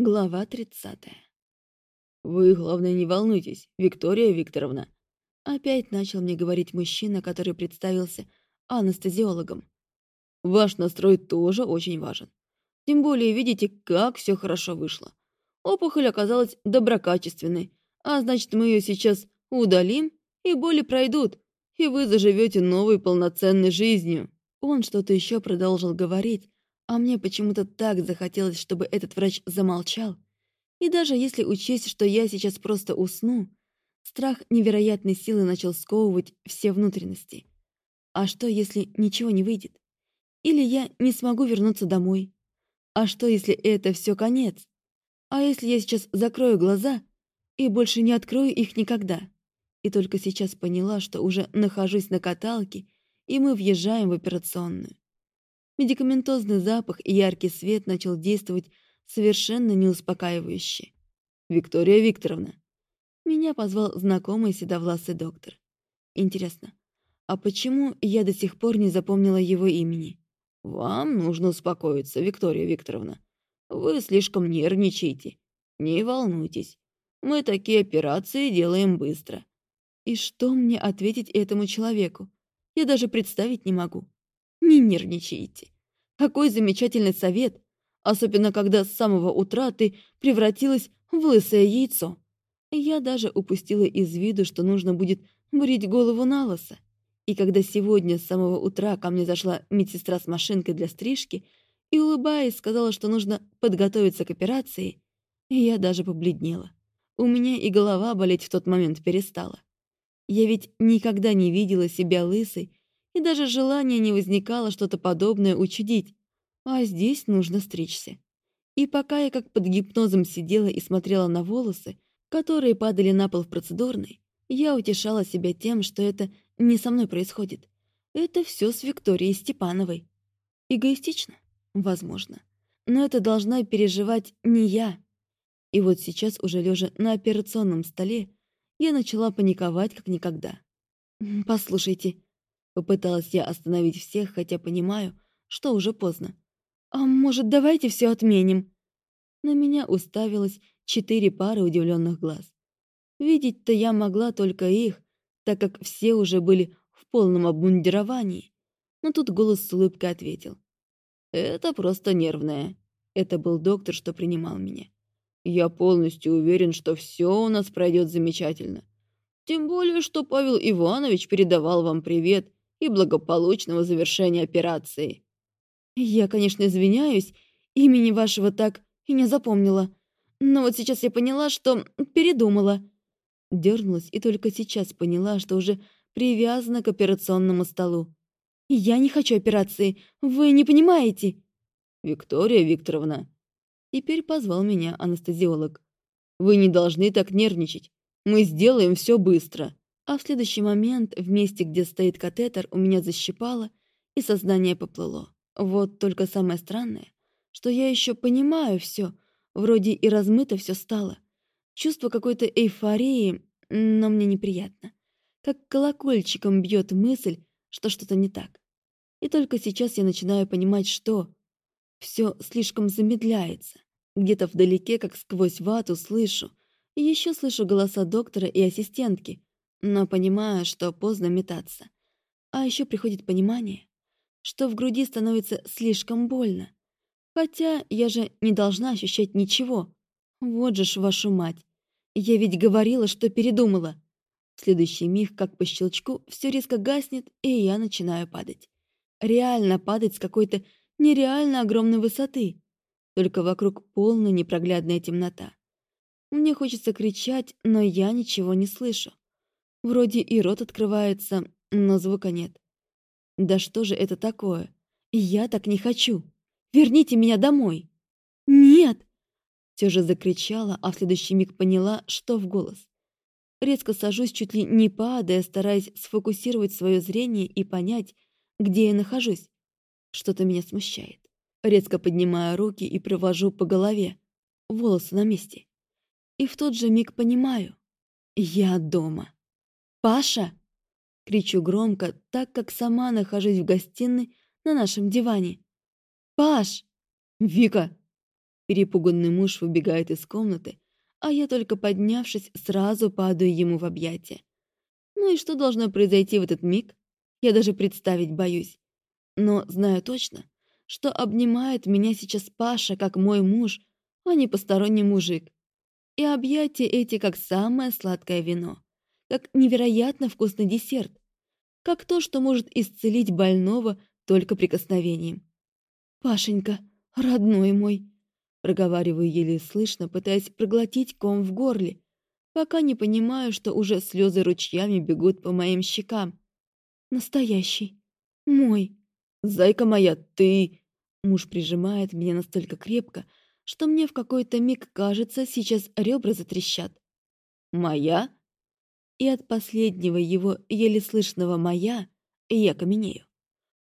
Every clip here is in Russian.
Глава 30. «Вы, главное, не волнуйтесь, Виктория Викторовна». Опять начал мне говорить мужчина, который представился анестезиологом. «Ваш настрой тоже очень важен. Тем более видите, как все хорошо вышло. Опухоль оказалась доброкачественной, а значит, мы ее сейчас удалим, и боли пройдут, и вы заживете новой полноценной жизнью». Он что-то еще продолжил говорить, а мне почему-то так захотелось, чтобы этот врач замолчал. И даже если учесть, что я сейчас просто усну, страх невероятной силы начал сковывать все внутренности. А что, если ничего не выйдет? Или я не смогу вернуться домой? А что, если это все конец? А если я сейчас закрою глаза и больше не открою их никогда? И только сейчас поняла, что уже нахожусь на каталке, и мы въезжаем в операционную. Медикаментозный запах и яркий свет начал действовать совершенно неуспокаивающе. «Виктория Викторовна!» Меня позвал знакомый седовласый доктор. Интересно, а почему я до сих пор не запомнила его имени? «Вам нужно успокоиться, Виктория Викторовна. Вы слишком нервничаете. Не волнуйтесь. Мы такие операции делаем быстро». И что мне ответить этому человеку? Я даже представить не могу. Не нервничайте. Какой замечательный совет, особенно когда с самого утра ты превратилась в лысое яйцо. Я даже упустила из виду, что нужно будет брить голову на лысо. И когда сегодня с самого утра ко мне зашла медсестра с машинкой для стрижки и, улыбаясь, сказала, что нужно подготовиться к операции, я даже побледнела. У меня и голова болеть в тот момент перестала. Я ведь никогда не видела себя лысой и даже желания не возникало что-то подобное учудить. А здесь нужно стричься. И пока я как под гипнозом сидела и смотрела на волосы, которые падали на пол в процедурной, я утешала себя тем, что это не со мной происходит. Это все с Викторией Степановой. Эгоистично? Возможно. Но это должна переживать не я. И вот сейчас, уже лежа на операционном столе, я начала паниковать как никогда. «Послушайте», Попыталась я остановить всех, хотя понимаю, что уже поздно. «А может, давайте все отменим?» На меня уставилось четыре пары удивленных глаз. Видеть-то я могла только их, так как все уже были в полном обмундировании. Но тут голос с улыбкой ответил. «Это просто нервное. Это был доктор, что принимал меня. Я полностью уверен, что все у нас пройдет замечательно. Тем более, что Павел Иванович передавал вам привет и благополучного завершения операции. Я, конечно, извиняюсь, имени вашего так и не запомнила. Но вот сейчас я поняла, что передумала. Дернулась и только сейчас поняла, что уже привязана к операционному столу. Я не хочу операции, вы не понимаете. Виктория Викторовна. Теперь позвал меня анестезиолог. Вы не должны так нервничать. Мы сделаем все быстро а в следующий момент в месте, где стоит катетер, у меня защипало, и сознание поплыло. Вот только самое странное, что я еще понимаю все, вроде и размыто все стало. Чувство какой-то эйфории, но мне неприятно. Как колокольчиком бьет мысль, что что-то не так. И только сейчас я начинаю понимать, что все слишком замедляется. Где-то вдалеке, как сквозь вату, слышу. И еще слышу голоса доктора и ассистентки, но понимаю, что поздно метаться. А еще приходит понимание, что в груди становится слишком больно. Хотя я же не должна ощущать ничего. Вот же ж вашу мать. Я ведь говорила, что передумала. В следующий миг, как по щелчку, все резко гаснет, и я начинаю падать. Реально падать с какой-то нереально огромной высоты. Только вокруг полная непроглядная темнота. Мне хочется кричать, но я ничего не слышу. Вроде и рот открывается, но звука нет. Да что же это такое? Я так не хочу. Верните меня домой. Нет! Все же закричала, а в следующий миг поняла, что в голос. Резко сажусь, чуть ли не падая, стараясь сфокусировать свое зрение и понять, где я нахожусь. Что-то меня смущает. Резко поднимаю руки и провожу по голове. Волосы на месте. И в тот же миг понимаю. Я дома. «Паша!» — кричу громко, так как сама нахожусь в гостиной на нашем диване. «Паш!» «Вика!» Перепуганный муж выбегает из комнаты, а я только поднявшись, сразу падаю ему в объятия. Ну и что должно произойти в этот миг, я даже представить боюсь. Но знаю точно, что обнимает меня сейчас Паша как мой муж, а не посторонний мужик. И объятия эти как самое сладкое вино, как невероятно вкусный десерт, как то, что может исцелить больного только прикосновением. «Пашенька, родной мой!» Проговариваю еле слышно, пытаясь проглотить ком в горле, пока не понимаю, что уже слезы ручьями бегут по моим щекам. Настоящий. Мой. «Зайка моя, ты...» Муж прижимает меня настолько крепко, что мне в какой-то миг кажется, сейчас ребра затрещат. «Моя?» И от последнего его еле слышного «моя» я каменею.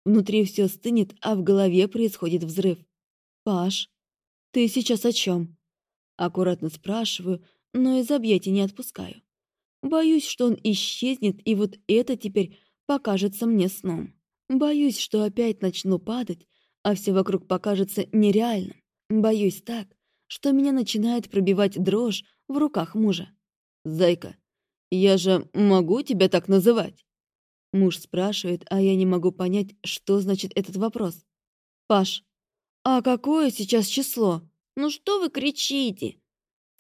Внутри все стынет, а в голове происходит взрыв. «Паш, ты сейчас о чем?» Аккуратно спрашиваю, но из объятий не отпускаю. Боюсь, что он исчезнет, и вот это теперь покажется мне сном. Боюсь, что опять начну падать, а все вокруг покажется нереальным. Боюсь так, что меня начинает пробивать дрожь в руках мужа. «Зайка, я же могу тебя так называть?» Муж спрашивает, а я не могу понять, что значит этот вопрос. «Паш, а какое сейчас число? Ну что вы кричите?»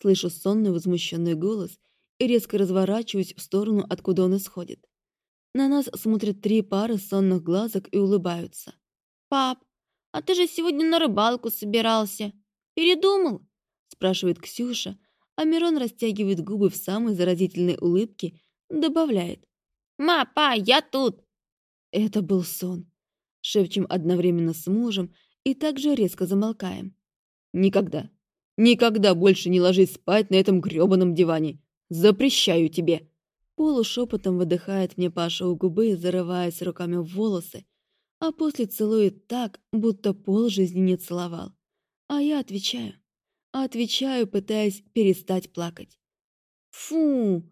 Слышу сонный возмущенный голос и резко разворачиваюсь в сторону, откуда он исходит. На нас смотрят три пары сонных глазок и улыбаются. «Пап, а ты же сегодня на рыбалку собирался. Передумал?» спрашивает Ксюша, а Мирон растягивает губы в самой заразительной улыбке, добавляет. «Ма, па, я тут!» Это был сон. Шепчем одновременно с мужем и также резко замолкаем. «Никогда, никогда больше не ложись спать на этом грёбаном диване. Запрещаю тебе!» Полушепотом выдыхает мне Паша у губы, зарываясь руками в волосы, а после целует так, будто пол жизни не целовал. А я отвечаю. Отвечаю, пытаясь перестать плакать. «Фу!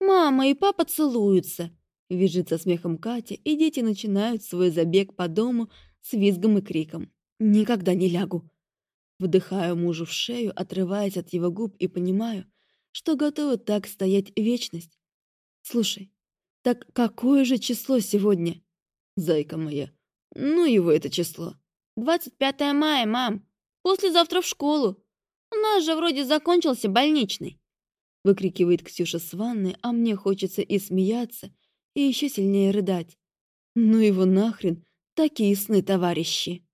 Мама и папа целуются!» Визжит со смехом Катя, и дети начинают свой забег по дому с визгом и криком. «Никогда не лягу!» Вдыхаю мужу в шею, отрываясь от его губ, и понимаю, что готова так стоять вечность, Слушай, так какое же число сегодня? Зайка моя, ну его это число. 25 мая, мам. Послезавтра в школу. У нас же вроде закончился больничный. Выкрикивает Ксюша с ванны, а мне хочется и смеяться, и еще сильнее рыдать. Ну его нахрен, такие сны, товарищи.